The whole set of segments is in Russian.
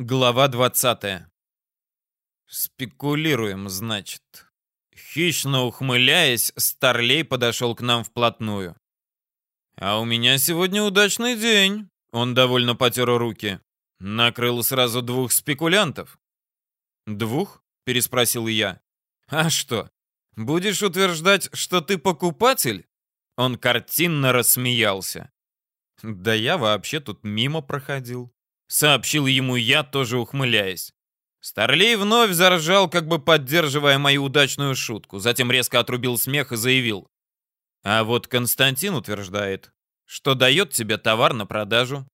Глава 20. Спекулируем, значит. Хищно ухмыляясь, Старлей подошел к нам вплотную. А у меня сегодня удачный день. Он довольно потер руки. Накрыл сразу двух спекулянтов. Двух? Переспросил я. А что? Будешь утверждать, что ты покупатель? Он картинно рассмеялся. Да я вообще тут мимо проходил. Сообщил ему я, тоже ухмыляясь. Старлей вновь заржал, как бы поддерживая мою удачную шутку. Затем резко отрубил смех и заявил. А вот Константин утверждает, что дает тебе товар на продажу.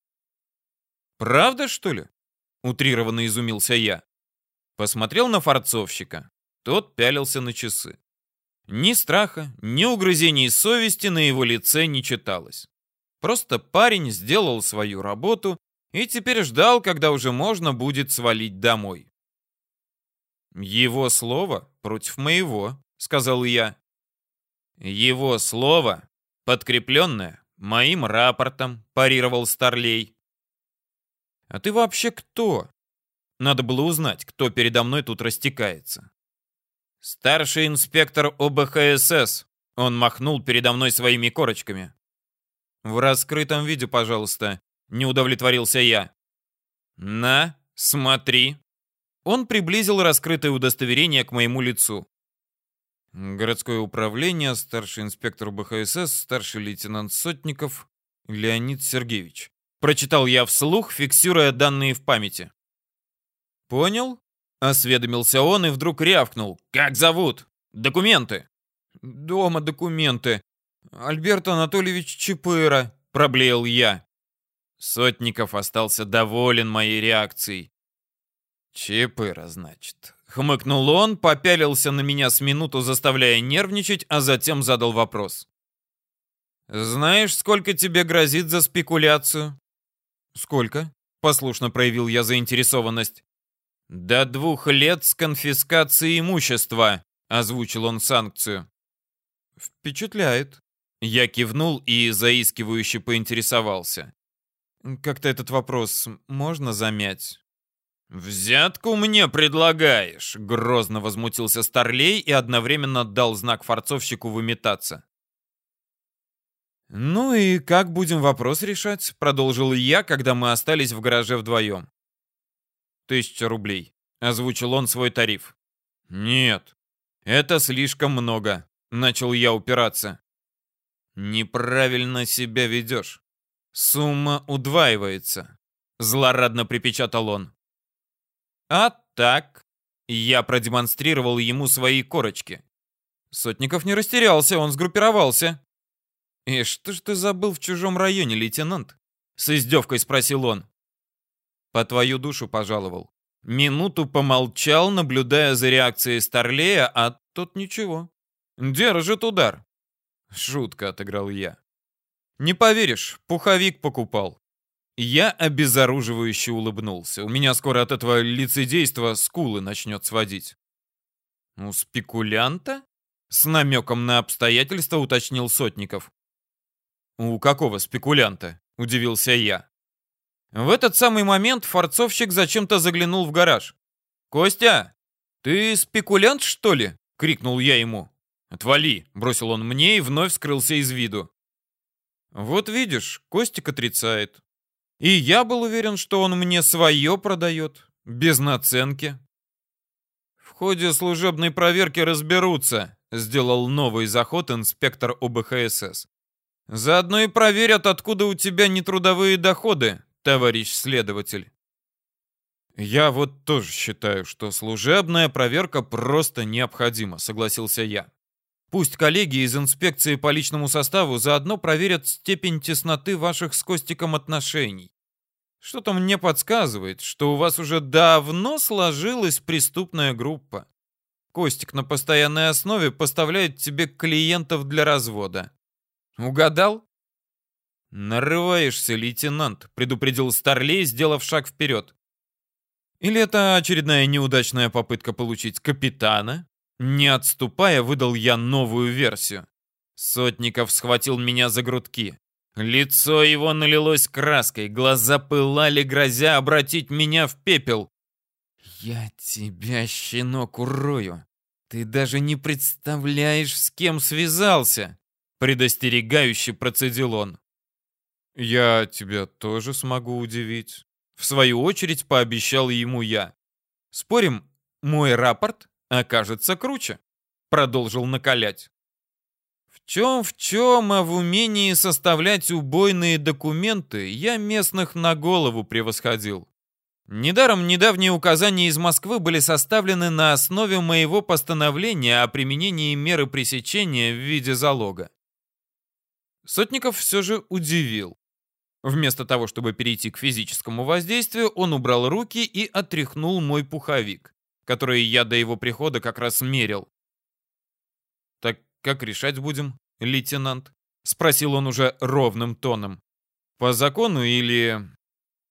«Правда, что ли?» — утрированно изумился я. Посмотрел на форцовщика. Тот пялился на часы. Ни страха, ни угрызений совести на его лице не читалось. Просто парень сделал свою работу и теперь ждал, когда уже можно будет свалить домой. «Его слово против моего», — сказал я. «Его слово, подкрепленное моим рапортом», — парировал Старлей. «А ты вообще кто?» Надо было узнать, кто передо мной тут растекается. «Старший инспектор ОБХСС», — он махнул передо мной своими корочками. «В раскрытом виде, пожалуйста», не удовлетворился я. «На, смотри». Он приблизил раскрытое удостоверение к моему лицу. Городское управление, старший инспектор БХСС, старший лейтенант Сотников, Леонид Сергеевич. Прочитал я вслух, фиксируя данные в памяти. «Понял?» — осведомился он и вдруг рявкнул. «Как зовут? Документы!» «Дома документы. Альберт Анатольевич Чапыра», — проблеял я. Сотников остался доволен моей реакцией. «Чипыра, значит». Хмыкнул он, попялился на меня с минуту, заставляя нервничать, а затем задал вопрос. «Знаешь, сколько тебе грозит за спекуляцию?» «Сколько?» — послушно проявил я заинтересованность. «До двух лет с конфискацией имущества», — озвучил он санкцию. «Впечатляет». Я кивнул и заискивающе поинтересовался. Как-то этот вопрос можно замять? «Взятку мне предлагаешь?» — грозно возмутился Старлей и одновременно дал знак форцовщику выметаться. «Ну и как будем вопрос решать?» — продолжил я, когда мы остались в гараже вдвоем. «Тысяча рублей», — озвучил он свой тариф. «Нет, это слишком много», — начал я упираться. «Неправильно себя ведешь. Сумма удваивается, злорадно припечатал он. А так, я продемонстрировал ему свои корочки. Сотников не растерялся, он сгруппировался. «И что ж ты забыл в чужом районе, лейтенант?» С издевкой спросил он. «По твою душу пожаловал». Минуту помолчал, наблюдая за реакцией Старлея, а тот ничего. Держит удар. Шутка, отыграл я. Не поверишь, пуховик покупал. Я обезоруживающе улыбнулся. У меня скоро от этого лицедейства скулы начнет сводить. «У спекулянта?» С намеком на обстоятельства уточнил Сотников. «У какого спекулянта?» — удивился я. В этот самый момент форцовщик зачем-то заглянул в гараж. «Костя, ты спекулянт, что ли?» — крикнул я ему. «Отвали!» — бросил он мне и вновь скрылся из виду. Вот видишь, Костик отрицает. И я был уверен, что он мне свое продает, без наценки. В ходе служебной проверки разберутся, сделал новый заход инспектор ОБХСС. Заодно и проверят, откуда у тебя нетрудовые доходы, товарищ следователь. Я вот тоже считаю, что служебная проверка просто необходима, согласился я. Пусть коллеги из инспекции по личному составу заодно проверят степень тесноты ваших с Костиком отношений. Что-то мне подсказывает, что у вас уже давно сложилась преступная группа. Костик на постоянной основе поставляет тебе клиентов для развода. Угадал? Нарываешься, лейтенант, предупредил Старлей, сделав шаг вперед. Или это очередная неудачная попытка получить капитана? Не отступая, выдал я новую версию. Сотников схватил меня за грудки. Лицо его налилось краской, глаза пылали, грозя обратить меня в пепел. «Я тебя, щенок, урою! Ты даже не представляешь, с кем связался!» Предостерегающе процедил он. «Я тебя тоже смогу удивить», — в свою очередь пообещал ему я. «Спорим, мой рапорт окажется круче», — продолжил накалять. В чем в чем, а в умении составлять убойные документы я местных на голову превосходил. Недаром недавние указания из Москвы были составлены на основе моего постановления о применении меры пресечения в виде залога. Сотников все же удивил. Вместо того, чтобы перейти к физическому воздействию, он убрал руки и отряхнул мой пуховик, который я до его прихода как раз мерил. «Так как решать будем, лейтенант?» — спросил он уже ровным тоном. «По закону или...»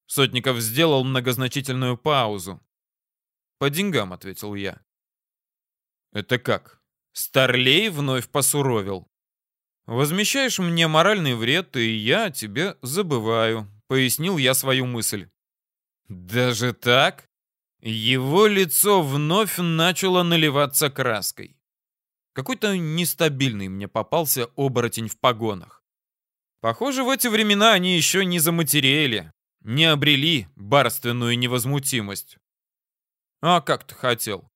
Сотников сделал многозначительную паузу. «По деньгам», — ответил я. «Это как?» Старлей вновь посуровил. «Возмещаешь мне моральный вред, и я тебе забываю», — пояснил я свою мысль. «Даже так?» Его лицо вновь начало наливаться краской. Какой-то нестабильный мне попался оборотень в погонах. Похоже, в эти времена они еще не заматерели, не обрели барственную невозмутимость. А как ты хотел?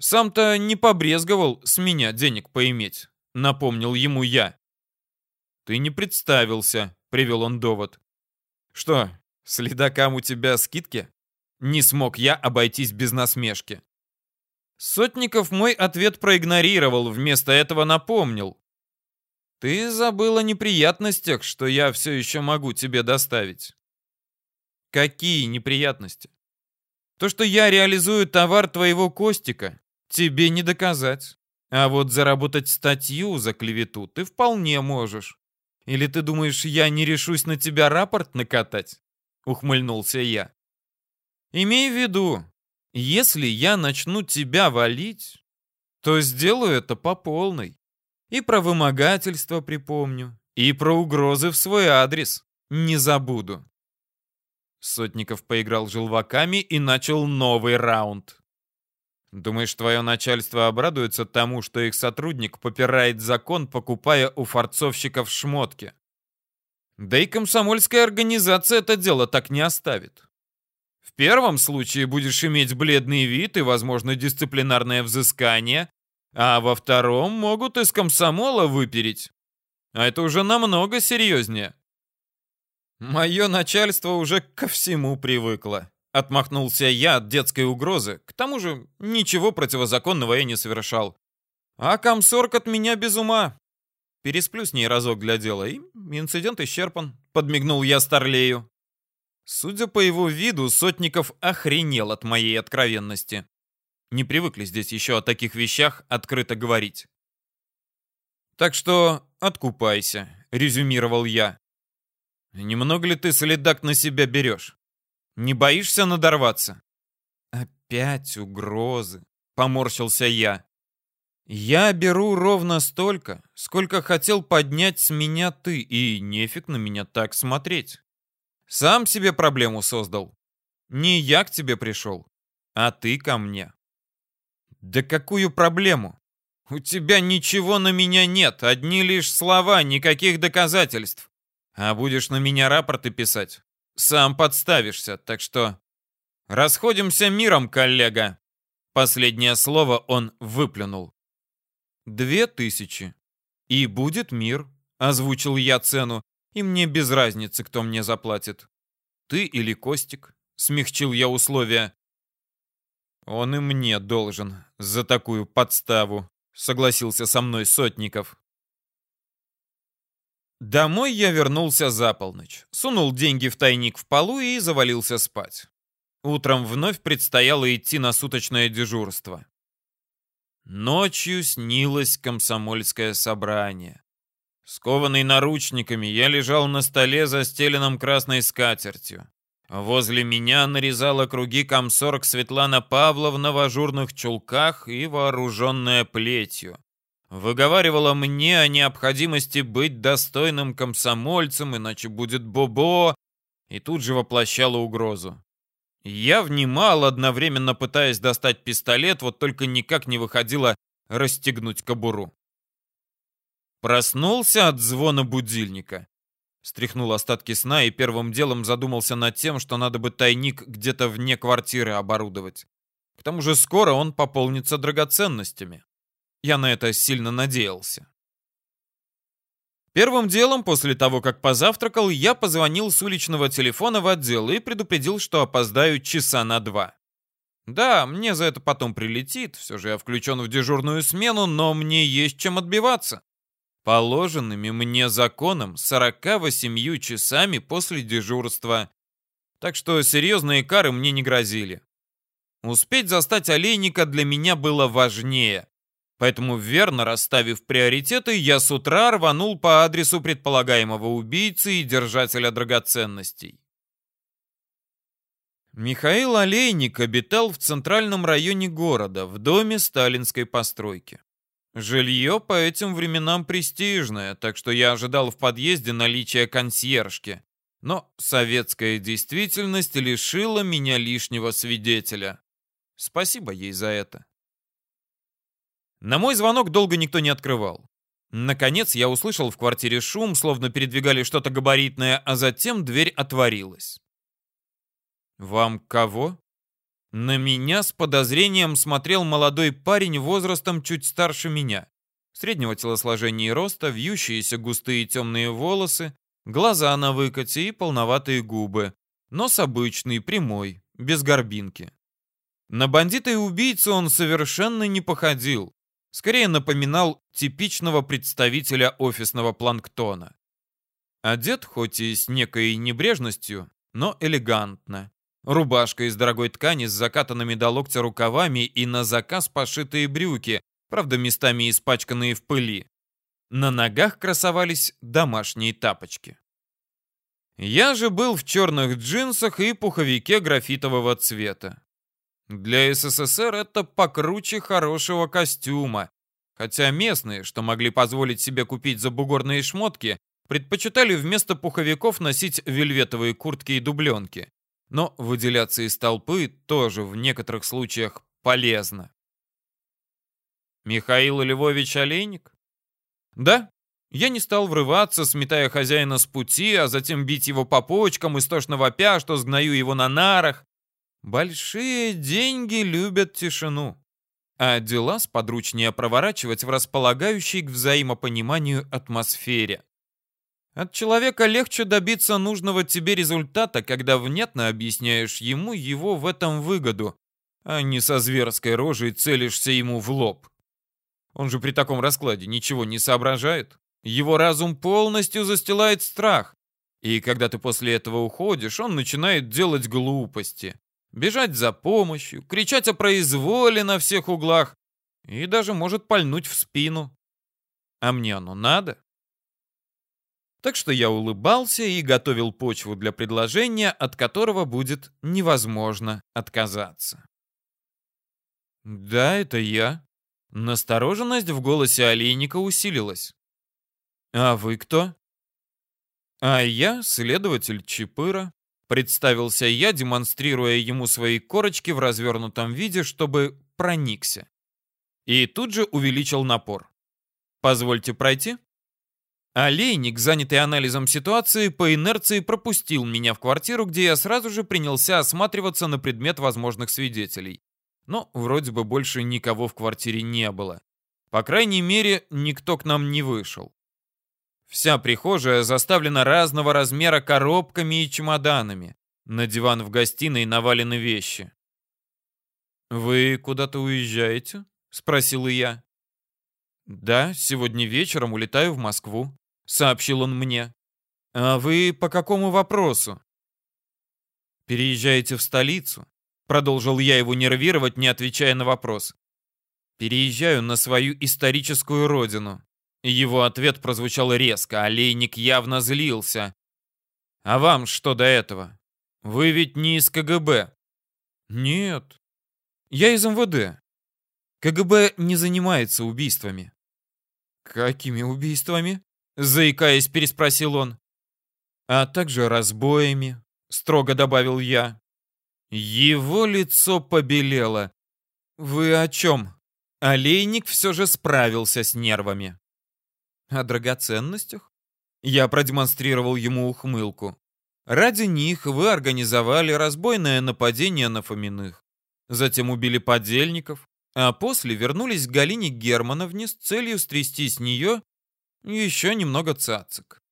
Сам-то не побрезговал с меня денег поиметь, напомнил ему я. «Ты не представился», — привел он довод. «Что, следакам у тебя скидки?» Не смог я обойтись без насмешки. Сотников мой ответ проигнорировал, вместо этого напомнил. «Ты забыл о неприятностях, что я все еще могу тебе доставить». «Какие неприятности?» «То, что я реализую товар твоего Костика, тебе не доказать. А вот заработать статью за клевету ты вполне можешь. Или ты думаешь, я не решусь на тебя рапорт накатать?» Ухмыльнулся я. «Имей в виду, если я начну тебя валить, то сделаю это по полной. И про вымогательство припомню, и про угрозы в свой адрес не забуду». Сотников поиграл желваками и начал новый раунд. Думаешь, твое начальство обрадуется тому, что их сотрудник попирает закон, покупая у форцовщиков шмотки? Да и комсомольская организация это дело так не оставит. Первом случае будешь иметь бледный вид и, возможно, дисциплинарное взыскание, а во втором могут из комсомола выпереть. А это уже намного серьезнее. Мое начальство уже ко всему привыкло. Отмахнулся я от детской угрозы. К тому же ничего противозаконного я не совершал. А комсорг от меня без ума. Пересплю с ней разок для дела, и инцидент исчерпан. Подмигнул я Старлею. Судя по его виду, Сотников охренел от моей откровенности. Не привыкли здесь еще о таких вещах открыто говорить. «Так что откупайся», — резюмировал я. «Немного ли ты следак на себя берешь? Не боишься надорваться?» «Опять угрозы», — поморщился я. «Я беру ровно столько, сколько хотел поднять с меня ты, и нефиг на меня так смотреть. Сам себе проблему создал. Не я к тебе пришел, а ты ко мне». «Да какую проблему? У тебя ничего на меня нет, одни лишь слова, никаких доказательств. А будешь на меня рапорты писать, сам подставишься, так что... Расходимся миром, коллега. Последнее слово он выплюнул. Две тысячи. И будет мир, озвучил я цену, и мне без разницы, кто мне заплатит. Ты или Костик, смягчил я условия. Он и мне должен за такую подставу, согласился со мной Сотников. Домой я вернулся за полночь, сунул деньги в тайник в полу и завалился спать. Утром вновь предстояло идти на суточное дежурство. Ночью снилось комсомольское собрание. Скованный наручниками, я лежал на столе, застеленном красной скатертью. Возле меня нарезала круги комсорг Светлана Павловна в ажурных чулках и вооруженная плетью. Выговаривала мне о необходимости быть достойным комсомольцем, иначе будет бобо, и тут же воплощала угрозу. Я внимал, одновременно пытаясь достать пистолет, вот только никак не выходило расстегнуть кобуру. Проснулся от звона будильника. Стряхнул остатки сна и первым делом задумался над тем, что надо бы тайник где-то вне квартиры оборудовать. К тому же скоро он пополнится драгоценностями. Я на это сильно надеялся. Первым делом, после того, как позавтракал, я позвонил с уличного телефона в отдел и предупредил, что опоздаю часа на два. Да, мне за это потом прилетит, все же я включен в дежурную смену, но мне есть чем отбиваться. Положенными мне законом 48 часами после дежурства. Так что серьезные кары мне не грозили. Успеть застать олейника для меня было важнее. Поэтому, верно расставив приоритеты, я с утра рванул по адресу предполагаемого убийцы и держателя драгоценностей. Михаил Олейник обитал в центральном районе города, в доме сталинской постройки. Жилье по этим временам престижное, так что я ожидал в подъезде наличия консьержки. Но советская действительность лишила меня лишнего свидетеля. Спасибо ей за это. На мой звонок долго никто не открывал. Наконец я услышал в квартире шум, словно передвигали что-то габаритное, а затем дверь отворилась. «Вам кого?» На меня с подозрением смотрел молодой парень возрастом чуть старше меня. Среднего телосложения и роста, вьющиеся густые темные волосы, глаза на выкате и полноватые губы. Нос обычный, прямой, без горбинки. На бандита и убийцу он совершенно не походил скорее напоминал типичного представителя офисного планктона. Одет хоть и с некой небрежностью, но элегантно. Рубашка из дорогой ткани с закатанными до локтя рукавами и на заказ пошитые брюки, правда местами испачканные в пыли. На ногах красовались домашние тапочки. Я же был в черных джинсах и пуховике графитового цвета. Для СССР это покруче хорошего костюма. Хотя местные, что могли позволить себе купить забугорные шмотки, предпочитали вместо пуховиков носить вельветовые куртки и дубленки. Но выделяться из толпы тоже в некоторых случаях полезно. Михаил Львович Олейник? Да, я не стал врываться, сметая хозяина с пути, а затем бить его по почкам, истошно вопя, что сгною его на нарах. Большие деньги любят тишину, а дела сподручнее проворачивать в располагающей к взаимопониманию атмосфере. От человека легче добиться нужного тебе результата, когда внятно объясняешь ему его в этом выгоду, а не со зверской рожей целишься ему в лоб. Он же при таком раскладе ничего не соображает. Его разум полностью застилает страх. И когда ты после этого уходишь, он начинает делать глупости бежать за помощью, кричать о произволе на всех углах и даже может пальнуть в спину. А мне оно надо? Так что я улыбался и готовил почву для предложения, от которого будет невозможно отказаться. «Да, это я». Настороженность в голосе Олейника усилилась. «А вы кто?» «А я следователь Чапыра. Представился я, демонстрируя ему свои корочки в развернутом виде, чтобы проникся. И тут же увеличил напор. «Позвольте пройти?» Олейник, занятый анализом ситуации, по инерции пропустил меня в квартиру, где я сразу же принялся осматриваться на предмет возможных свидетелей. Но вроде бы больше никого в квартире не было. По крайней мере, никто к нам не вышел. Вся прихожая заставлена разного размера коробками и чемоданами. На диван в гостиной навалены вещи. «Вы куда-то уезжаете?» — спросил я. «Да, сегодня вечером улетаю в Москву», — сообщил он мне. «А вы по какому вопросу?» «Переезжаете в столицу?» — продолжил я его нервировать, не отвечая на вопрос. «Переезжаю на свою историческую родину. Его ответ прозвучал резко, олейник явно злился. «А вам что до этого? Вы ведь не из КГБ?» «Нет. Я из МВД. КГБ не занимается убийствами». Какими убийствами? Заикаясь, переспросил он. А также разбоями, строго добавил я. Его лицо побелело. Вы о чем? Олейник все же справился с нервами. О драгоценностях? Я продемонстрировал ему ухмылку. Ради них вы организовали разбойное нападение на Фоминых. Затем убили подельников, а после вернулись к Галине Германовне с целью стрясти с нее еще немного цацик.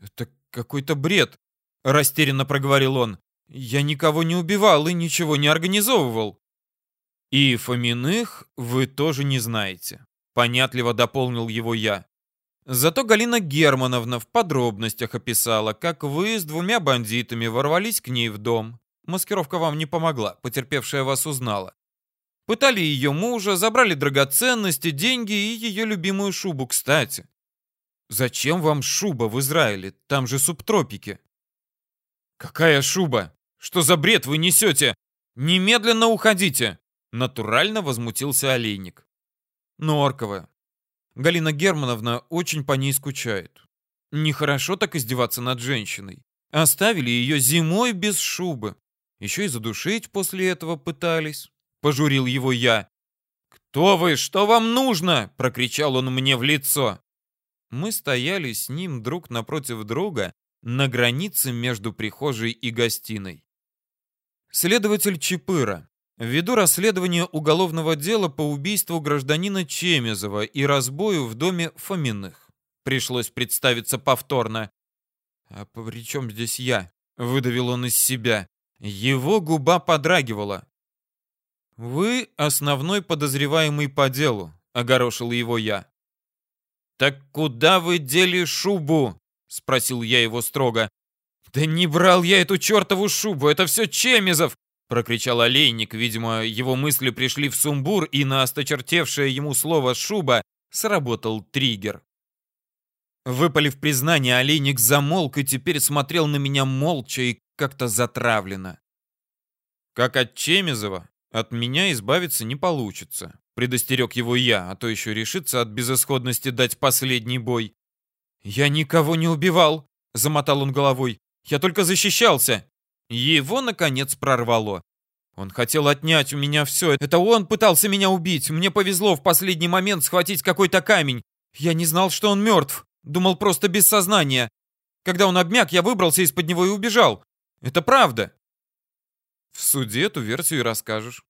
«Это какой-то бред», — растерянно проговорил он. «Я никого не убивал и ничего не организовывал». «И Фоминых вы тоже не знаете», — понятливо дополнил его я. Зато Галина Германовна в подробностях описала, как вы с двумя бандитами ворвались к ней в дом. Маскировка вам не помогла, потерпевшая вас узнала. Пытали ее мужа, забрали драгоценности, деньги и ее любимую шубу, кстати. Зачем вам шуба в Израиле? Там же субтропики. Какая шуба? Что за бред вы несете? Немедленно уходите! Натурально возмутился олейник. Норковая. Галина Германовна очень по ней скучает. Нехорошо так издеваться над женщиной. Оставили ее зимой без шубы. Еще и задушить после этого пытались. Пожурил его я. «Кто вы? Что вам нужно?» — прокричал он мне в лицо. Мы стояли с ним друг напротив друга на границе между прихожей и гостиной. Следователь Чапыра. Ввиду расследования уголовного дела по убийству гражданина Чемезова и разбою в доме Фоминых. Пришлось представиться повторно. «А при чем здесь я?» — выдавил он из себя. Его губа подрагивала. «Вы основной подозреваемый по делу», — огорошил его я. «Так куда вы дели шубу?» — спросил я его строго. «Да не брал я эту чертову шубу, это все Чемизов!» — прокричал олейник. Видимо, его мысли пришли в сумбур, и на осточертевшее ему слово «шуба» сработал триггер. Выпалив признание, олейник замолк и теперь смотрел на меня молча и как-то затравленно. Как от Чемизова, от меня избавиться не получится. Предостерег его я, а то еще решится от безысходности дать последний бой. «Я никого не убивал!» — замотал он головой. «Я только защищался!» Его, наконец, прорвало. Он хотел отнять у меня все. Это он пытался меня убить. Мне повезло в последний момент схватить какой-то камень. Я не знал, что он мертв. Думал просто без сознания. Когда он обмяк, я выбрался из-под него и убежал. Это правда. В суде эту версию и расскажешь.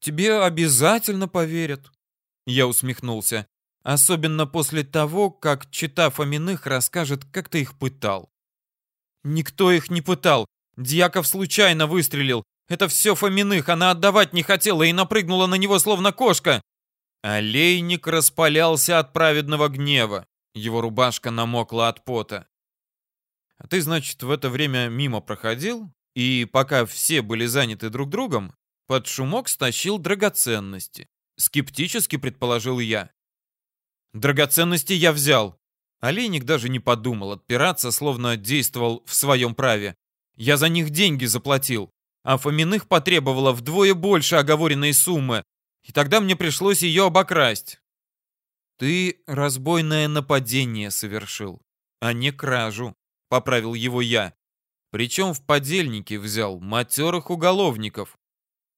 Тебе обязательно поверят. Я усмехнулся. Особенно после того, как, читав Фоминых, расскажет, как ты их пытал. Никто их не пытал. Дьяков случайно выстрелил. Это все Фоминых, она отдавать не хотела и напрыгнула на него, словно кошка. Олейник распалялся от праведного гнева. Его рубашка намокла от пота. А ты, значит, в это время мимо проходил? И пока все были заняты друг другом, под шумок стащил драгоценности. Скептически предположил я. Драгоценности я взял. Олейник даже не подумал отпираться, словно действовал в своем праве. Я за них деньги заплатил, а Фоминых потребовала вдвое больше оговоренной суммы, и тогда мне пришлось ее обокрасть. Ты разбойное нападение совершил, а не кражу, поправил его я. Причем в подельники взял матерых уголовников.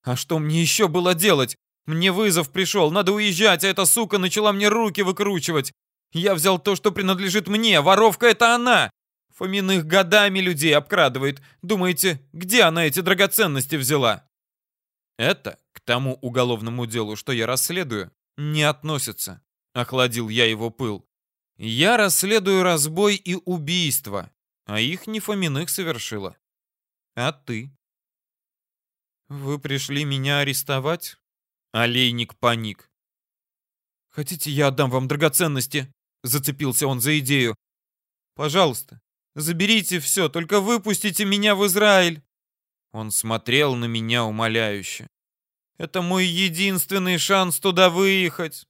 А что мне еще было делать? Мне вызов пришел, надо уезжать, а эта сука начала мне руки выкручивать. Я взял то, что принадлежит мне, воровка это она. Фоминых годами людей обкрадывает. Думаете, где она эти драгоценности взяла? Это к тому уголовному делу, что я расследую, не относится. Охладил я его пыл. Я расследую разбой и убийство, а их не Фоминых совершила. А ты? Вы пришли меня арестовать? Олейник паник. Хотите, я отдам вам драгоценности? Зацепился он за идею. Пожалуйста, заберите все, только выпустите меня в Израиль. Он смотрел на меня умоляюще. Это мой единственный шанс туда выехать.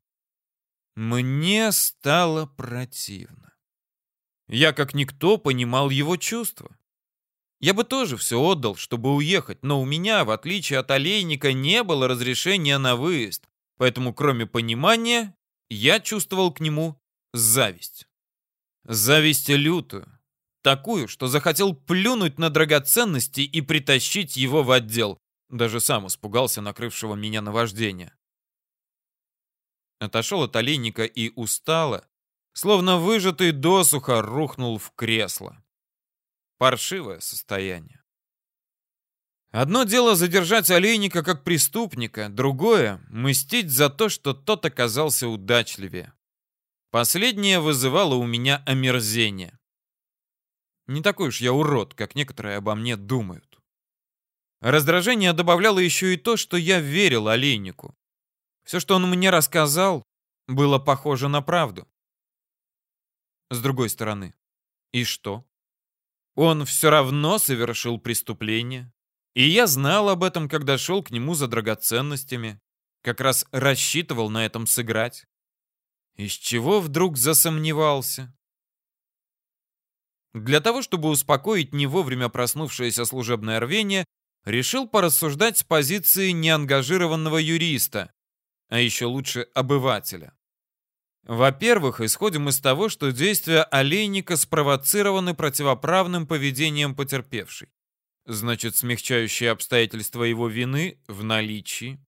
Мне стало противно. Я как никто понимал его чувства. Я бы тоже все отдал, чтобы уехать, но у меня, в отличие от олейника, не было разрешения на выезд. Поэтому, кроме понимания, я чувствовал к нему зависть. Зависть лютую. Такую, что захотел плюнуть на драгоценности и притащить его в отдел. Даже сам испугался накрывшего меня наваждения. Отошел от олейника и устало, словно выжатый досуха, рухнул в кресло. Паршивое состояние. Одно дело задержать олейника как преступника, другое — мстить за то, что тот оказался удачливее. Последнее вызывало у меня омерзение. Не такой уж я урод, как некоторые обо мне думают. Раздражение добавляло еще и то, что я верил олейнику. Все, что он мне рассказал, было похоже на правду. С другой стороны, и что? Он все равно совершил преступление. И я знал об этом, когда шел к нему за драгоценностями. Как раз рассчитывал на этом сыграть. Из чего вдруг засомневался? Для того, чтобы успокоить не вовремя проснувшееся служебное рвение, решил порассуждать с позиции неангажированного юриста, а еще лучше обывателя. Во-первых, исходим из того, что действия олейника спровоцированы противоправным поведением потерпевшей. Значит, смягчающие обстоятельства его вины в наличии.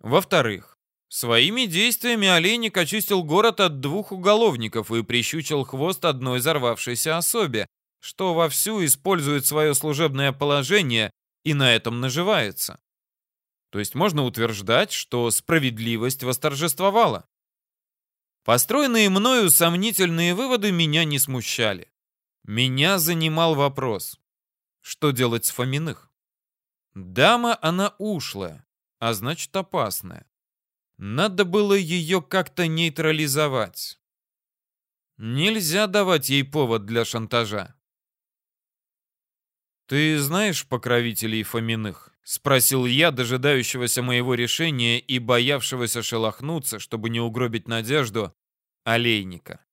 Во-вторых, своими действиями олейник очистил город от двух уголовников и прищучил хвост одной взорвавшейся особе, что вовсю использует свое служебное положение и на этом наживается. То есть можно утверждать, что справедливость восторжествовала. Построенные мною сомнительные выводы меня не смущали. Меня занимал вопрос, что делать с Фоминых? Дама она ушлая, а значит опасная. Надо было ее как-то нейтрализовать. Нельзя давать ей повод для шантажа. «Ты знаешь покровителей Фоминых?» — спросил я, дожидающегося моего решения и боявшегося шелохнуться, чтобы не угробить надежду, олейника.